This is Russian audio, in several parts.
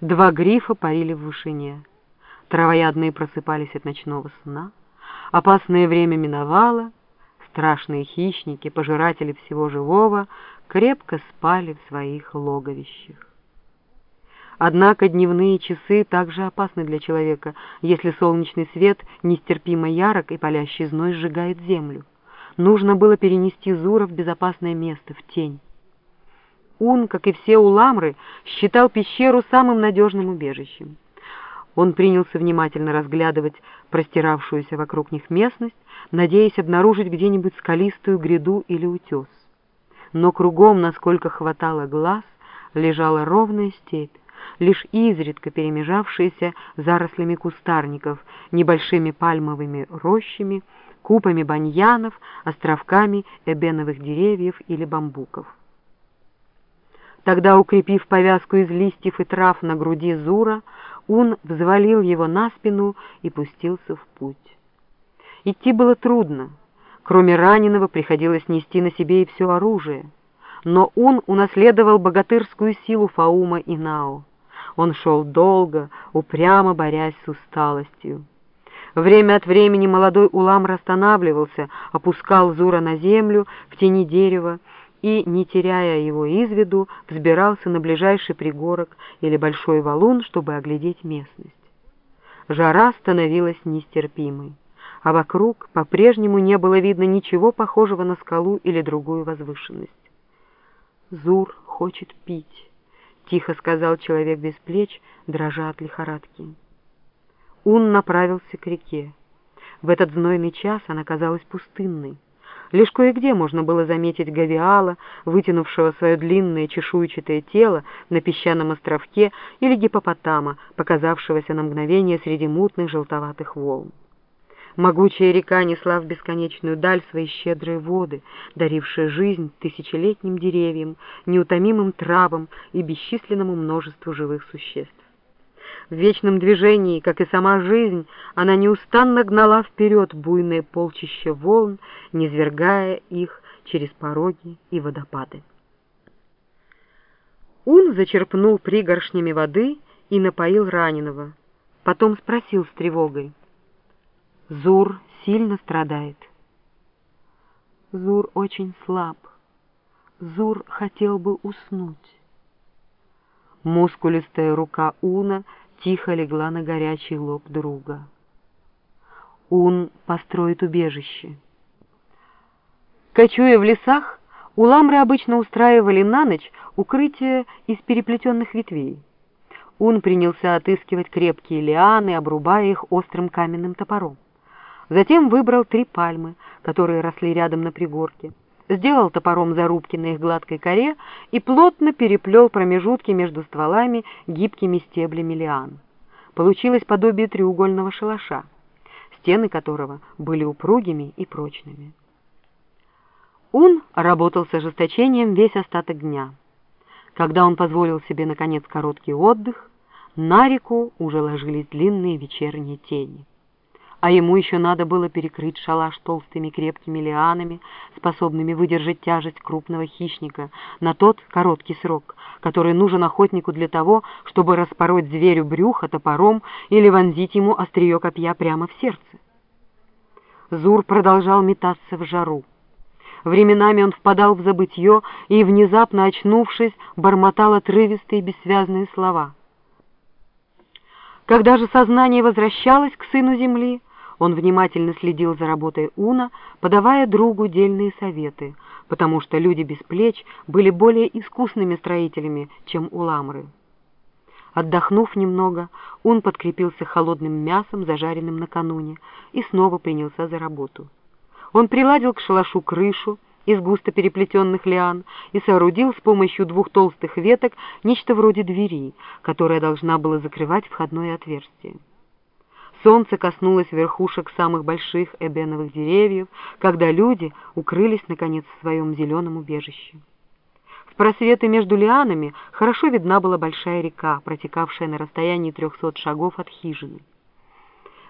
Два грифа парили в вышине. Травоядные просыпались от ночного сна. Опасное время миновало. Страшные хищники, пожиратели всего живого, крепко спали в своих логовищах. Однако дневные часы также опасны для человека, если солнечный свет нестерпимо ярок и палящий зной сжигает землю. Нужно было перенести Зура в безопасное место, в тень. Ун, как и все уламры, считал пещеру самым надежным убежищем. Он принялся внимательно разглядывать простиравшуюся вокруг них местность, надеясь обнаружить где-нибудь скалистую гряду или утес. Но кругом, насколько хватало глаз, лежала ровная степь, лишь изредка перемежавшаяся зарослями кустарников, небольшими пальмовыми рощами, купами баньянов, островками эбеновых деревьев или бамбуков. Тогда, укрепив повязку из листьев и трав на груди Зура, он взвалил его на спину и пустился в путь. Идти было трудно. Кроме раненого приходилось нести на себе и все оружие. Но он унаследовал богатырскую силу Фаума и Нао. Он шел долго, упрямо борясь с усталостью. Время от времени молодой Улам останавливался, опускал Зура на землю в тени дерева и, не теряя его из виду, взбирался на ближайший пригорок или большой валун, чтобы оглядеть местность. Жара становилась нестерпимой, а вокруг по-прежнему не было видно ничего похожего на скалу или другую возвышенность. «Зур хочет пить», — тихо сказал человек без плеч, дрожа от лихорадки. Ун направился к реке. В этот знойный час она казалась пустынной. Лишь кое-где можно было заметить гавиала, вытянувшего свое длинное чешуйчатое тело на песчаном островке, или гипопотама, показавшегося на мгновение среди мутных желтоватых волн. Могучая река несла в бесконечную даль свои щедрые воды, дарившие жизнь тысячелетним деревьям, неутомимым травам и бесчисленному множеству живых существ. В вечном движении, как и сама жизнь, она неустанно гнала вперед буйное полчище волн, низвергая их через пороги и водопады. Ун зачерпнул пригоршнями воды и напоил раненого. Потом спросил с тревогой. «Зур сильно страдает?» «Зур очень слаб. Зур хотел бы уснуть». Мускулистая рука Уна тихо легла на горячий лоб друга. Ун построит убежище. Кочуя в лесах, уламры обычно устраивали на ночь укрытие из переплетенных ветвей. Ун принялся отыскивать крепкие лианы, обрубая их острым каменным топором. Затем выбрал три пальмы, которые росли рядом на пригорке сделал топором зарубки на их гладкой коре и плотно переплел промежутки между стволами гибкими стеблями лиан. Получилось подобие треугольного шалаша, стены которого были упругими и прочными. Ун работал с ожесточением весь остаток дня. Когда он позволил себе, наконец, короткий отдых, на реку уже ложились длинные вечерние тени а ему еще надо было перекрыть шалаш толстыми крепкими лианами, способными выдержать тяжесть крупного хищника на тот короткий срок, который нужен охотнику для того, чтобы распороть зверю брюхо топором или вонзить ему острие копья прямо в сердце. Зур продолжал метаться в жару. Временами он впадал в забытье и, внезапно очнувшись, бормотал отрывистые бессвязные слова. Когда же сознание возвращалось к сыну земли, он внимательно следил за работой Уна, подавая другу дельные советы, потому что люди без плеч были более искусными строителями, чем уламры. Отдохнув немного, он подкрепился холодным мясом, зажаренным накануне, и снова принялся за работу. Он приладил к шалашу крышу из густо переплетенных лиан и соорудил с помощью двух толстых веток нечто вроде двери, которая должна была закрывать входное отверстие. Солнце коснулось верхушек самых больших эбеновых деревьев, когда люди укрылись, наконец, в своем зеленом убежище. В просветы между лианами хорошо видна была большая река, протекавшая на расстоянии трехсот шагов от хижины.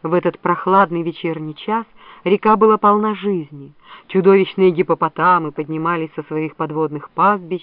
В этот прохладный вечерний час река была полна жизни. Чудовищные гипопотамы поднимались со своих подводных пастбищ